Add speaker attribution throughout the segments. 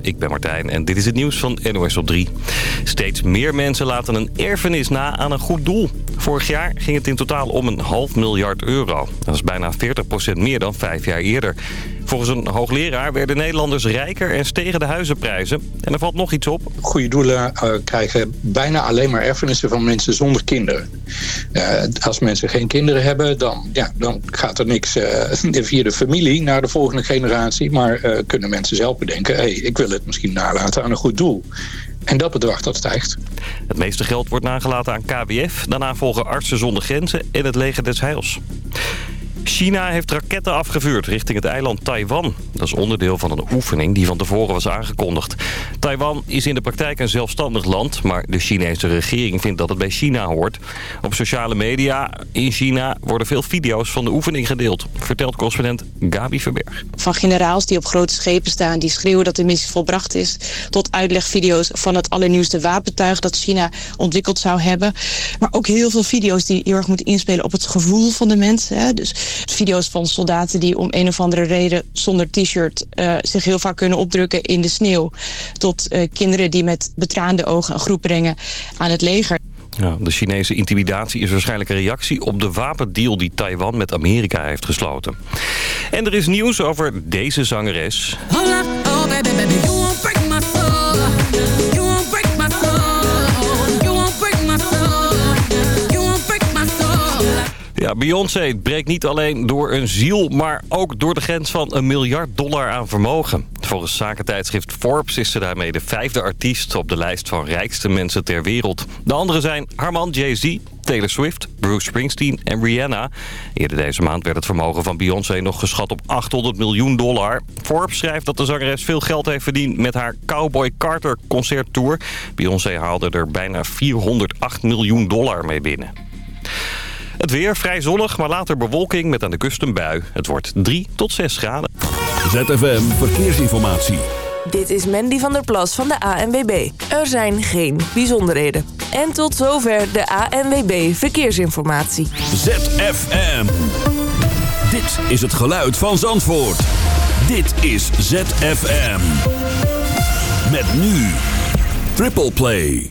Speaker 1: Ik ben Martijn en dit is het nieuws van NOS op 3. Steeds meer mensen laten een erfenis na aan een goed doel. Vorig jaar ging het in totaal om een half miljard euro. Dat is bijna 40% meer dan vijf jaar eerder. Volgens een hoogleraar werden Nederlanders rijker en stegen de huizenprijzen. En er valt nog iets op.
Speaker 2: Goede doelen uh, krijgen bijna alleen maar erfenissen van mensen zonder kinderen. Uh, als mensen geen kinderen hebben, dan, ja, dan gaat er niks uh, via de familie naar de volgende generatie. Maar kunnen mensen zelf bedenken, hey, ik wil het misschien nalaten aan een goed doel. En dat bedrag dat stijgt.
Speaker 1: Het meeste geld wordt nagelaten aan KWF. Daarna volgen artsen zonder grenzen en het leger des heils. China heeft raketten afgevuurd richting het eiland Taiwan. Dat is onderdeel van een oefening die van tevoren was aangekondigd. Taiwan is in de praktijk een zelfstandig land... maar de Chinese regering vindt dat het bij China hoort. Op sociale media in China worden veel video's van de oefening gedeeld... vertelt correspondent Gabi Verberg.
Speaker 3: Van generaals die op grote schepen staan... die schreeuwen dat de missie volbracht is... tot uitlegvideo's van het allernieuwste wapentuig... dat China ontwikkeld zou hebben. Maar ook heel veel video's die heel erg moeten inspelen op het gevoel van de mensen. Dus video's van soldaten die om een of andere reden zonder t-shirt uh, zich heel vaak kunnen opdrukken in de sneeuw. Tot uh, kinderen die met betraande ogen een groep brengen aan het leger.
Speaker 1: Ja, de Chinese intimidatie is waarschijnlijk een reactie op de wapendeal die Taiwan met Amerika heeft gesloten. En er is nieuws over deze zangeres. Hola, oh baby, baby, Beyoncé breekt niet alleen door een ziel, maar ook door de grens van een miljard dollar aan vermogen. Volgens zakentijdschrift Forbes is ze daarmee de vijfde artiest op de lijst van rijkste mensen ter wereld. De anderen zijn Harman, Jay-Z, Taylor Swift, Bruce Springsteen en Rihanna. Eerder deze maand werd het vermogen van Beyoncé nog geschat op 800 miljoen dollar. Forbes schrijft dat de zangeres veel geld heeft verdiend met haar Cowboy Carter concerttour. Beyoncé haalde er bijna 408 miljoen dollar mee binnen. Het weer vrij zonnig, maar later bewolking met aan de kust een bui. Het wordt 3 tot 6 graden.
Speaker 4: ZFM Verkeersinformatie.
Speaker 5: Dit is Mandy van der Plas van de ANWB. Er zijn geen bijzonderheden. En tot zover de ANWB Verkeersinformatie.
Speaker 4: ZFM. Dit is het geluid van Zandvoort. Dit is ZFM. Met nu. Triple Play.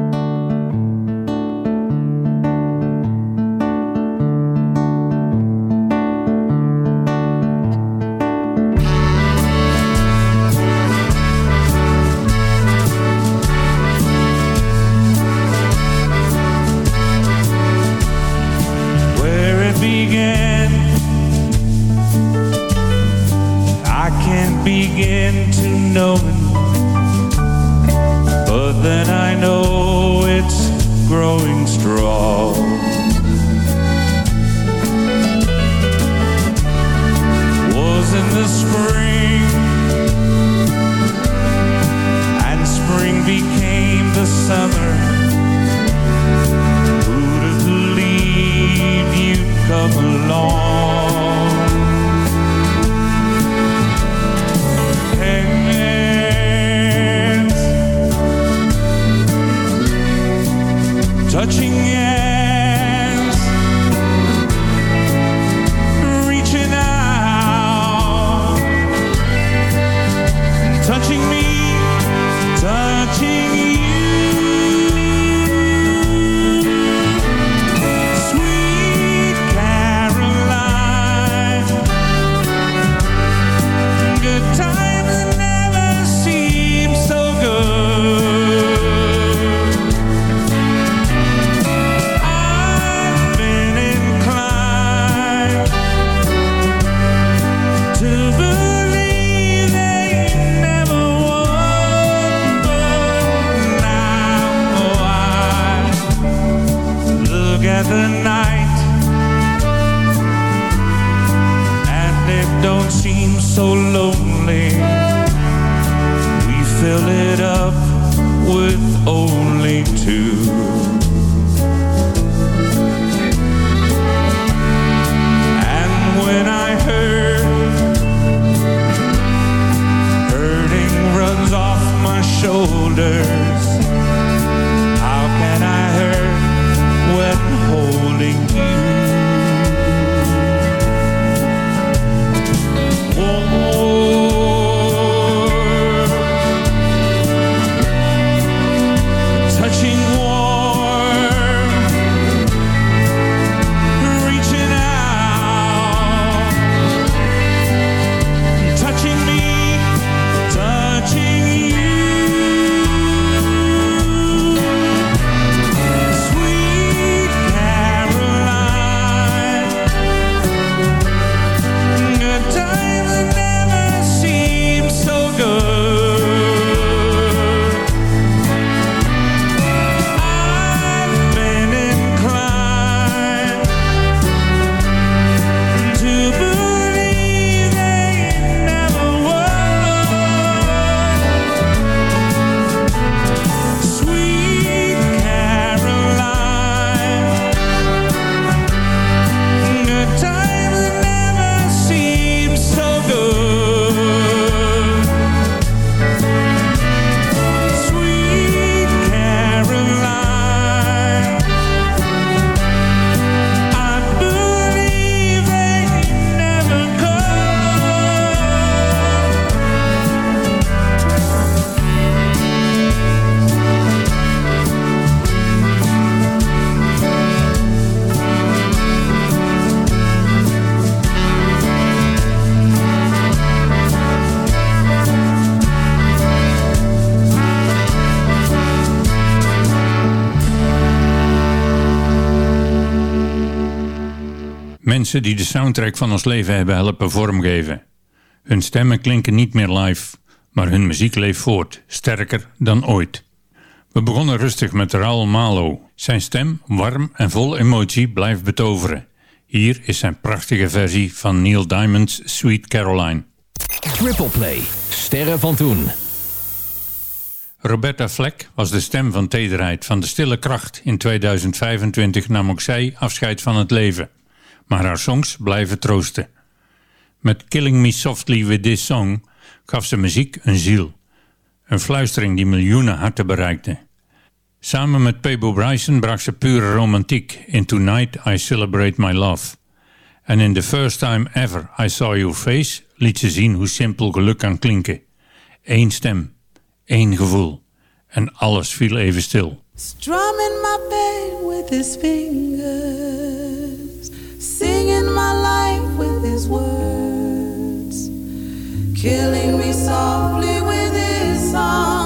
Speaker 6: Mensen die de soundtrack van ons leven hebben helpen vormgeven. Hun stemmen klinken niet meer live, maar hun muziek leeft voort, sterker dan ooit. We begonnen rustig met Raul Malo. Zijn stem, warm en vol emotie, blijft betoveren. Hier is zijn prachtige versie van Neil Diamond's Sweet Caroline.
Speaker 7: Triple Play. Sterren van toen.
Speaker 6: Roberta Fleck was de stem van tederheid, van de stille kracht. In 2025 nam ook zij afscheid van het leven. Maar haar songs blijven troosten. Met Killing Me Softly With This Song gaf ze muziek een ziel. Een fluistering die miljoenen harten bereikte. Samen met Pebo Bryson bracht ze pure romantiek in Tonight I Celebrate My Love. En in The First Time Ever I Saw Your Face liet ze zien hoe simpel geluk kan klinken. Eén stem, één gevoel. En alles viel even stil.
Speaker 8: Strumming my pain with his fingers words Killing me softly with his song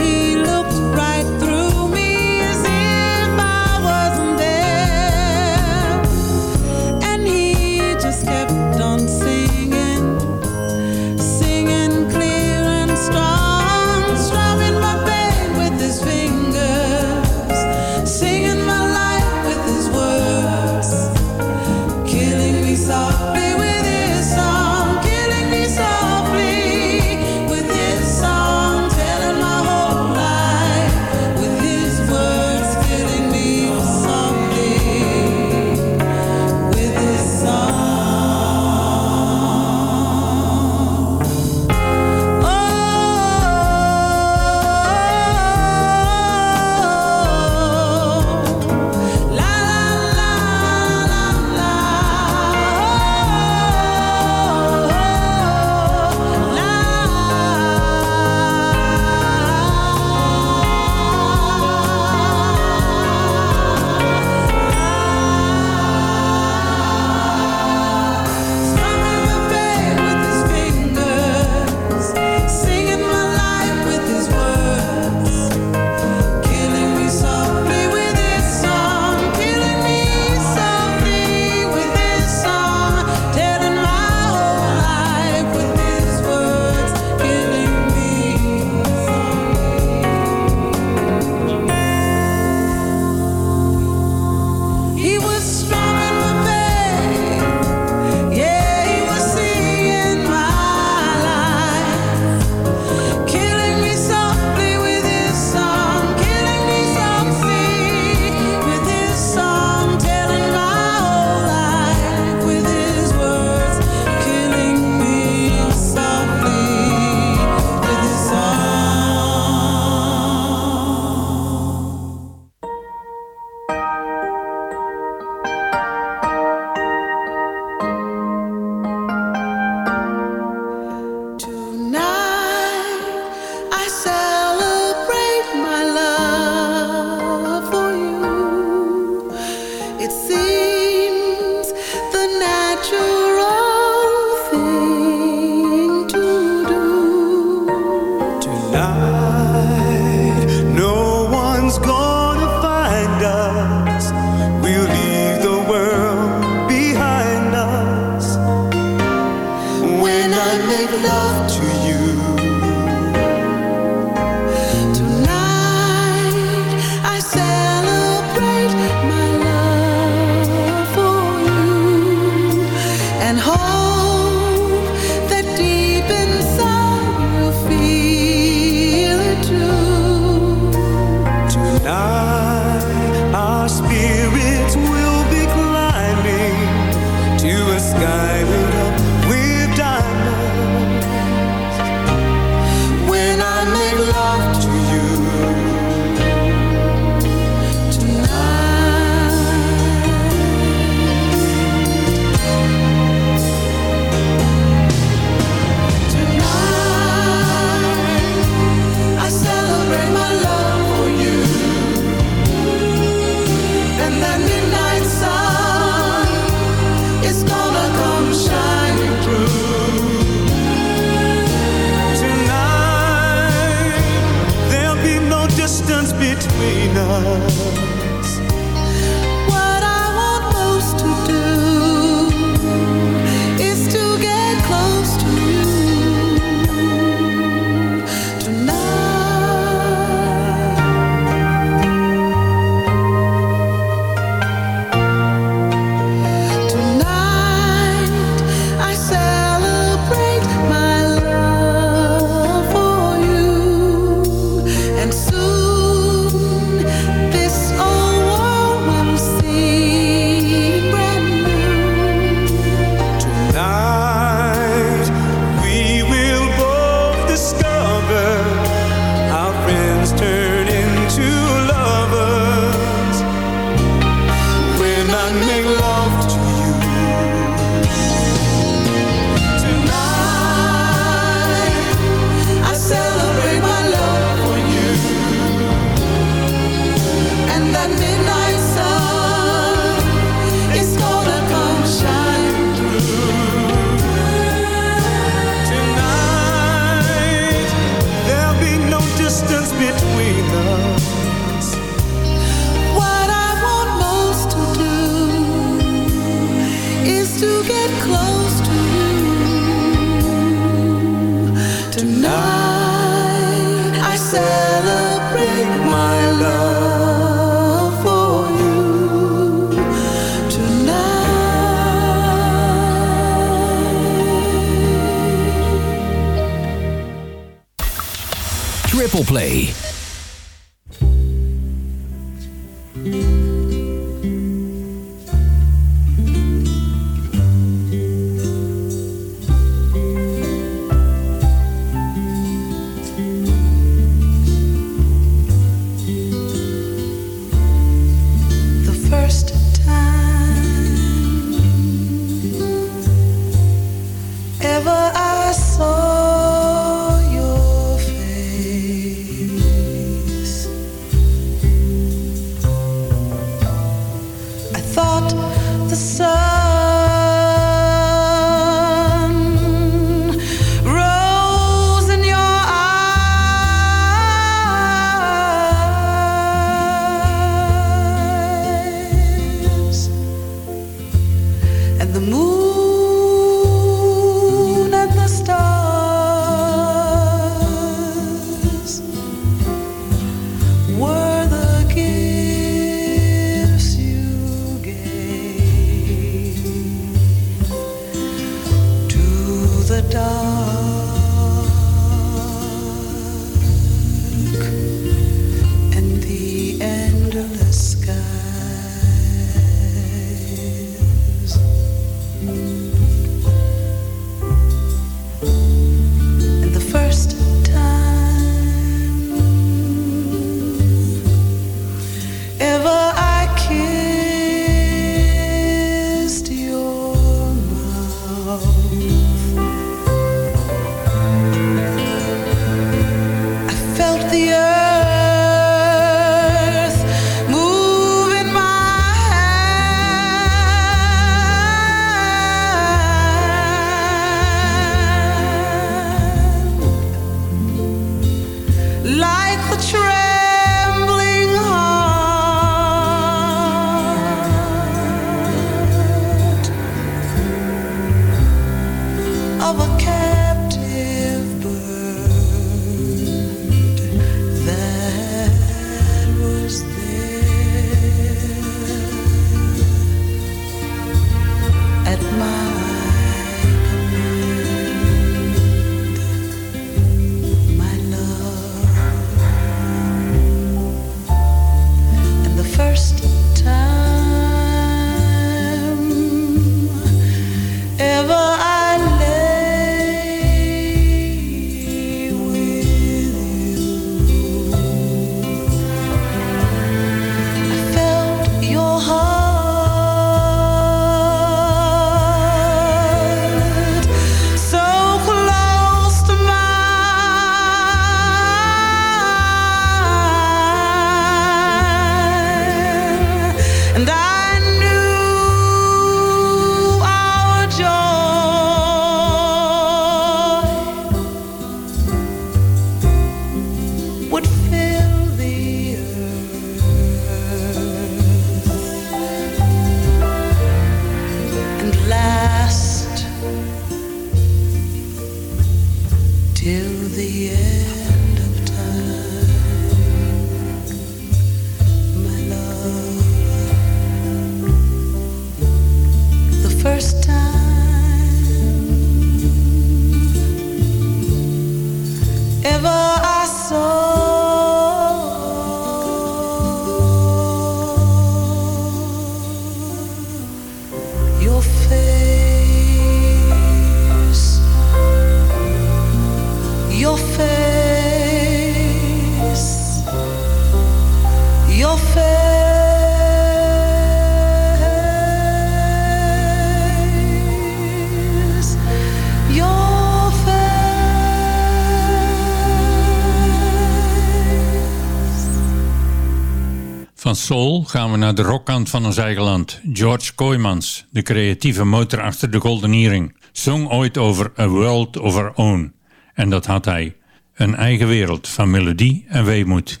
Speaker 9: gaan we naar de rockkant van ons eigen land. George Kooijmans, de creatieve motor achter de Golden Earring, zong ooit over A World of Our Own. En dat had hij. Een eigen wereld van melodie en weemoed.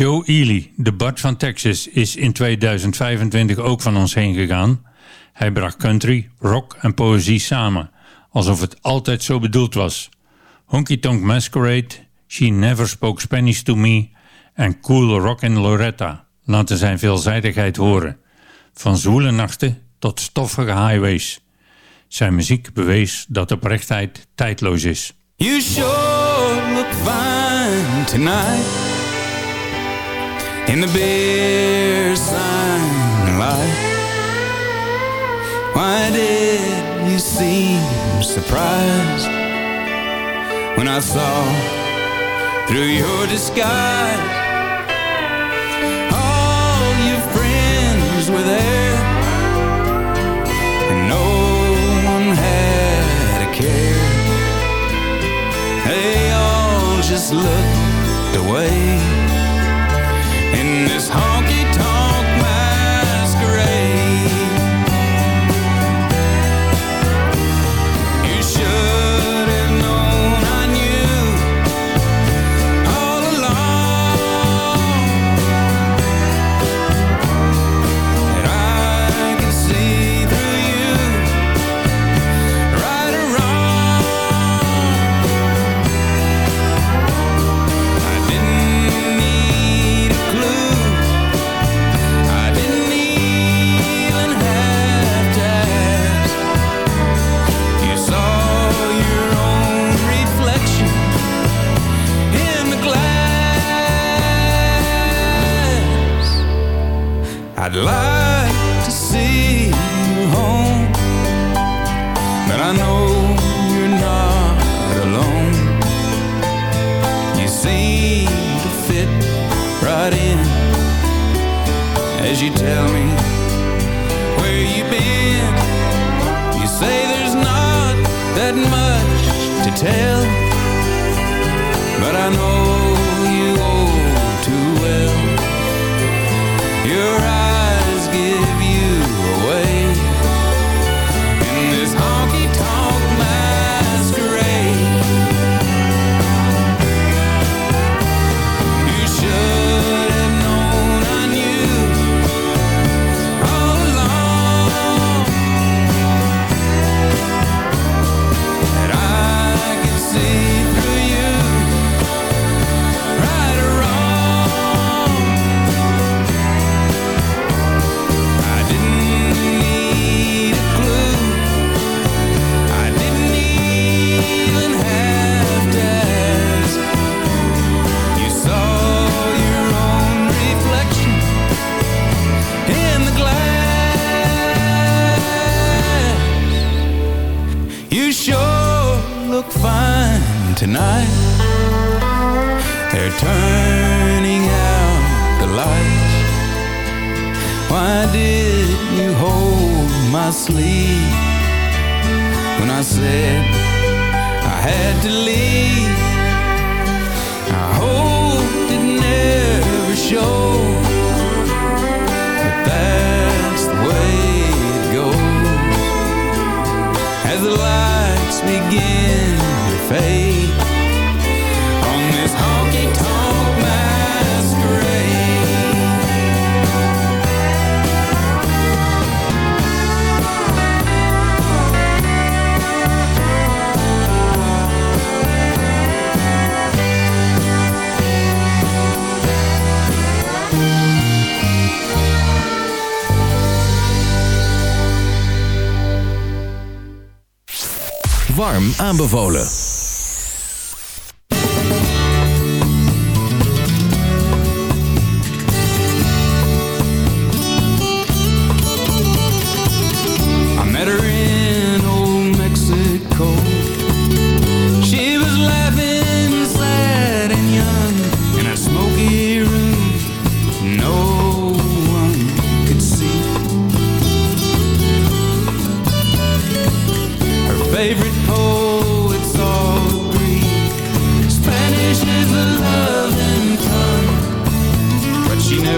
Speaker 9: Joe Ely, de Bart van Texas, is in 2025 ook van ons heen gegaan. Hij bracht country, rock en poëzie samen, alsof het altijd zo bedoeld was.
Speaker 6: Honky Tonk Masquerade, She Never Spoke Spanish to Me en Cool Rockin' Loretta laten zijn veelzijdigheid horen. Van zwoele nachten tot stoffige highways. Zijn muziek bewees dat oprechtheid tijdloos is.
Speaker 7: You sure tonight In the beer sign light. Why did you seem surprised When I saw through your disguise All your friends were there And no one had a care? They all just looked away this honky-tonk They're turning out the lights. Why did you hold my sleeve when I said I had to leave? I hope it never showed, but that's the way it goes. As the lights begin to fade
Speaker 10: Aanbevolen.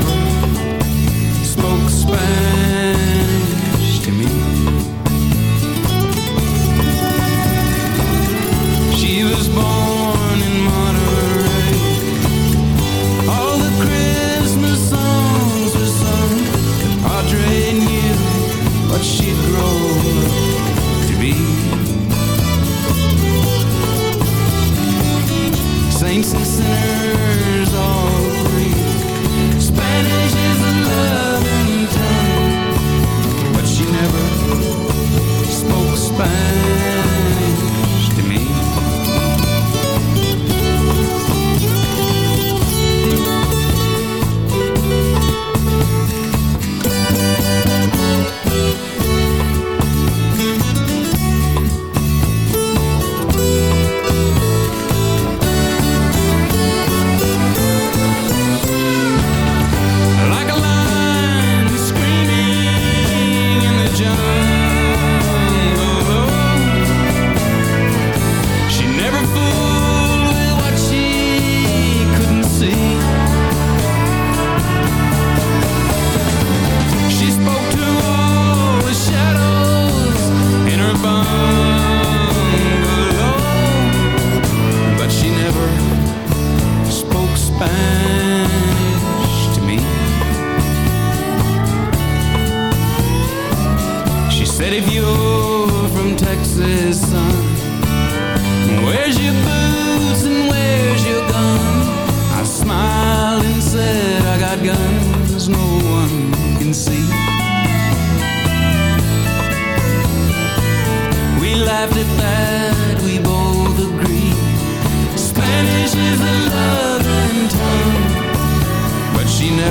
Speaker 9: Lord.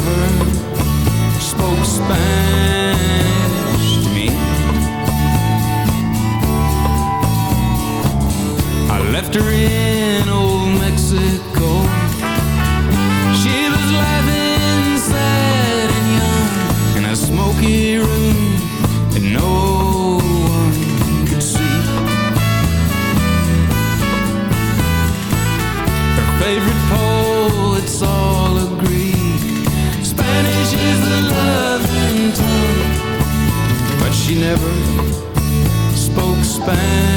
Speaker 9: never spoke Spanish to me. I left her in old Mexico. She was laughing, sad and young in a smoky room never spoke Spanish.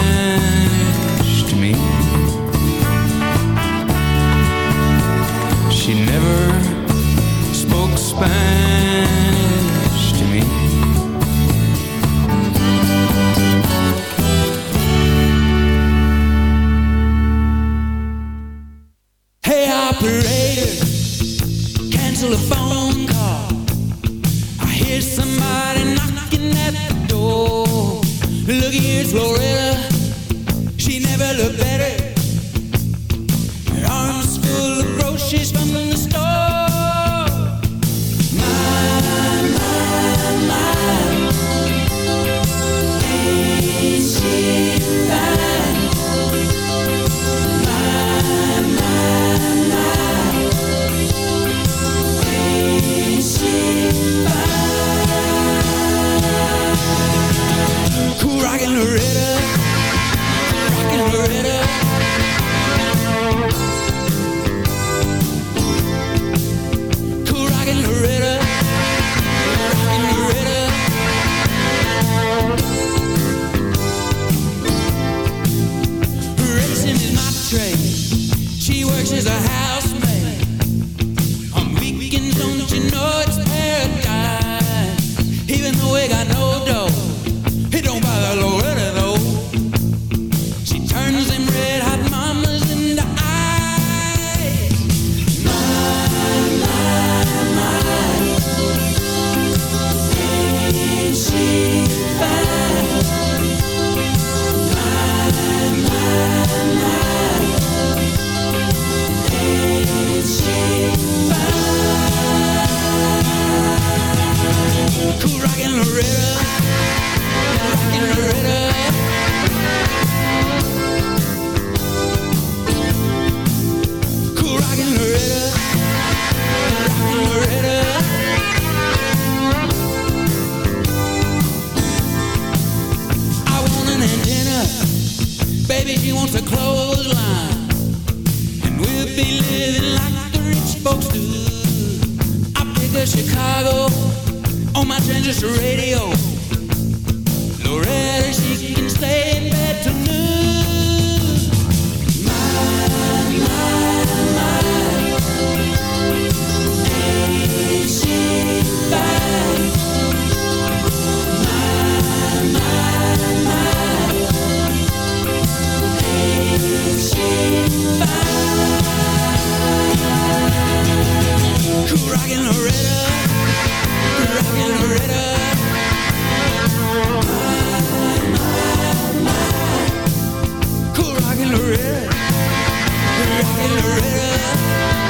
Speaker 9: rockin' Loretta, rockin' Loretta.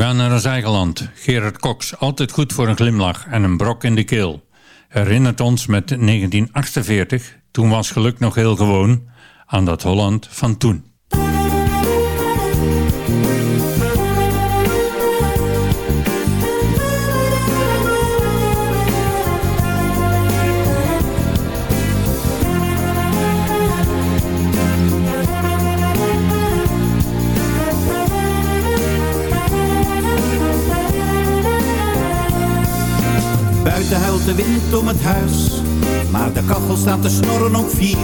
Speaker 6: gaan naar ons eigen land. Gerard Cox, altijd goed voor een glimlach en een brok in de keel. Herinnert ons met 1948, toen was geluk nog heel gewoon, aan dat Holland van toen.
Speaker 11: De wind om het huis, maar de kachel staat te snorren op vier.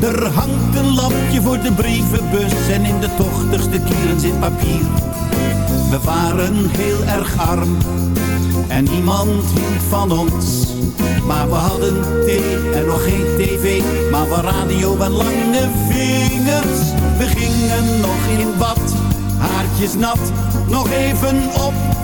Speaker 11: Er hangt een lampje voor de brievenbus en in de tochtigste kieren zit papier. We waren heel erg arm en niemand hield van ons. Maar we hadden thee en nog geen tv, maar we radio en lange vingers. We gingen nog in bad, haartjes nat, nog even op.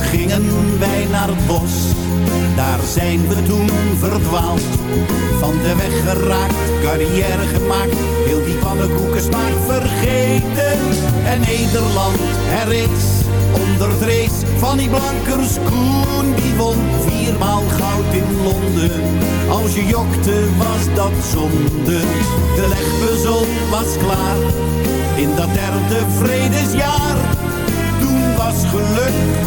Speaker 11: Gingen wij naar het bos. Daar zijn we toen verdwaald. Van de weg geraakt, carrière gemaakt. Heel die pannenkoeken smaak vergeten. En Nederland herrees onder het van die blankers Koen. Die won viermaal goud in Londen. Als je jokte was dat zonde. De legpuzzel was klaar. In dat derde vredesjaar. Toen was geluk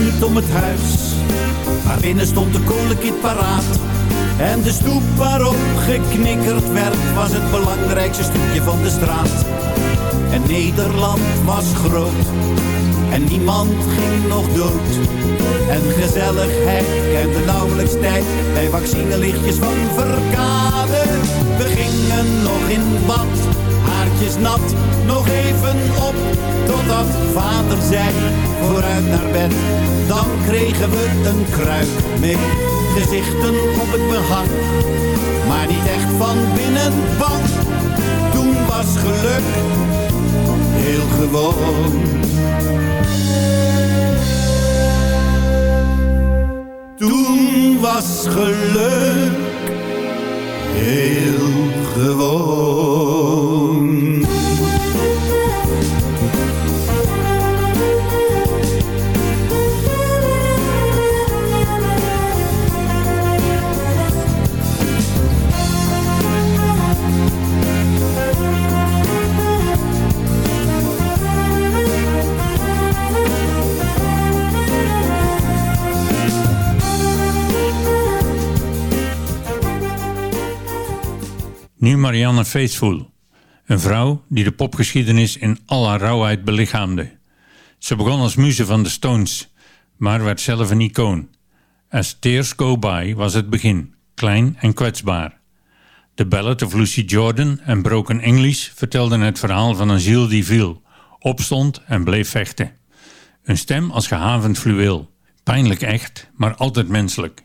Speaker 11: Wind om het huis, maar binnen stond de kolenkit paraat. En de stoep waarop geknikkerd werd, was het belangrijkste stukje van de straat. En Nederland was groot, en niemand ging nog dood. En gezelligheid kende nauwelijks tijd, bij vaccinelichtjes van verkade. We gingen nog in bad, haartjes nat, nog even zei, vooruit naar bed. Dan kregen we een kruik mee, gezichten op het behang, maar niet echt van binnen bang. Toen was geluk heel gewoon. Toen was geluk heel gewoon.
Speaker 6: Marianne Faithfull. Een vrouw die de popgeschiedenis in al haar rauwheid belichaamde. Ze begon als muze van de Stones, maar werd zelf een icoon. As Tears Go By was het begin, klein en kwetsbaar. De ballad of Lucy Jordan en Broken English vertelden het verhaal van een ziel die viel, opstond en bleef vechten. Een stem als gehavend fluweel. Pijnlijk echt, maar altijd menselijk.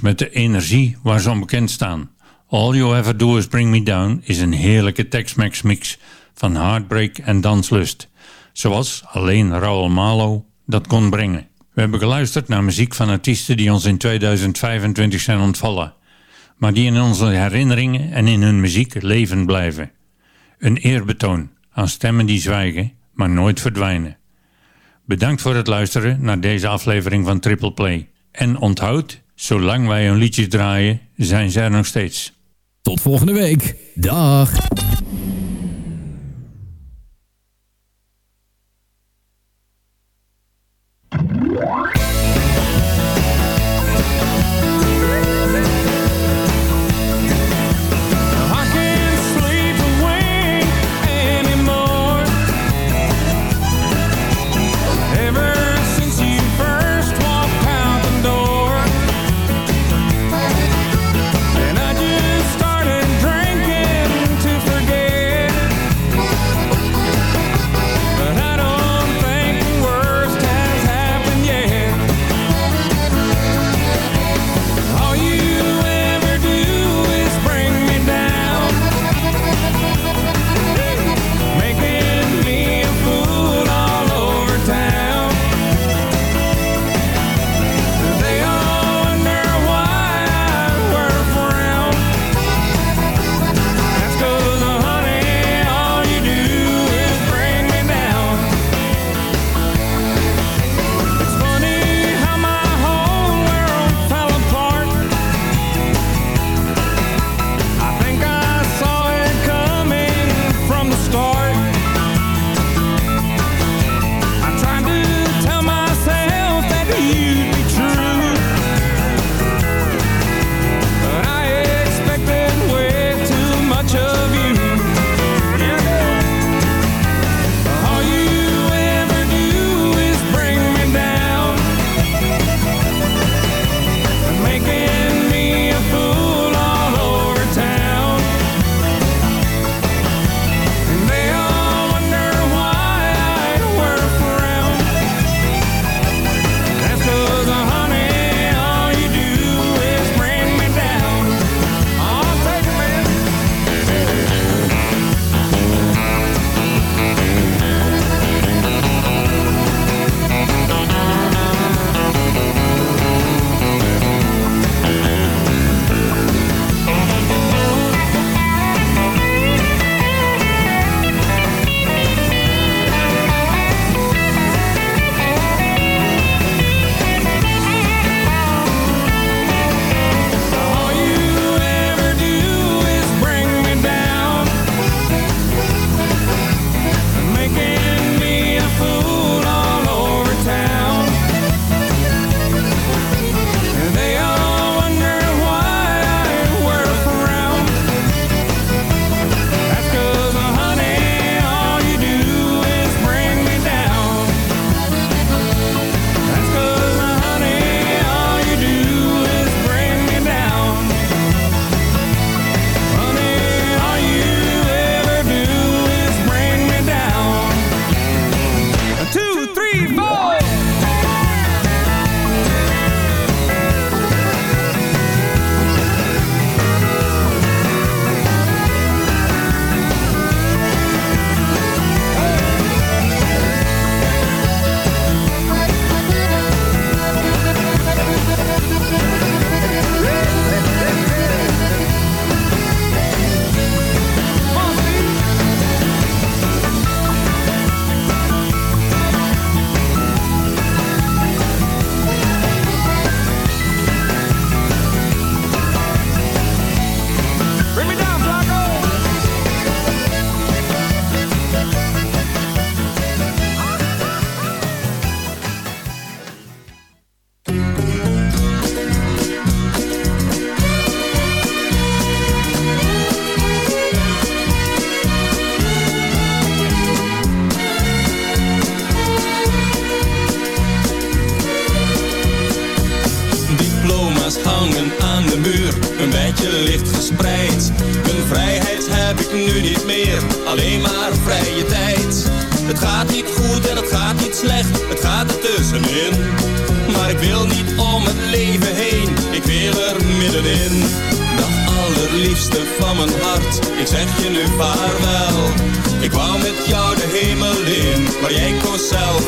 Speaker 6: met de energie waar ze onbekend staan. All You Ever Do Is Bring Me Down is een heerlijke Tex-Mex mix van heartbreak en danslust. Zoals alleen Raul Malo dat kon brengen. We hebben geluisterd naar muziek van artiesten die ons in 2025 zijn ontvallen. Maar die in onze herinneringen en in hun muziek levend blijven. Een eerbetoon aan stemmen die zwijgen, maar nooit verdwijnen. Bedankt voor het luisteren naar deze aflevering van Triple Play. En onthoud, Zolang wij hun liedjes draaien, zijn zij er nog steeds.
Speaker 7: Tot volgende week. Dag.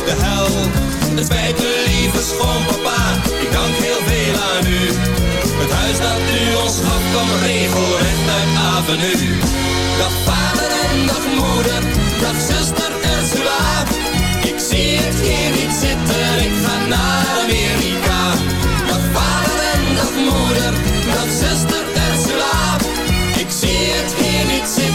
Speaker 12: de hel. Het spijt me lieve schoonpapa, ik dank heel veel aan u. Het huis dat u ons gaf kwam regelrecht uit avenue. Dag vader en dag moeder, dag zuster Ursula. Ik zie het hier niet zitten, ik ga naar Amerika. Dag vader en dag moeder, dag zuster Ursula. Ik zie het hier niet zitten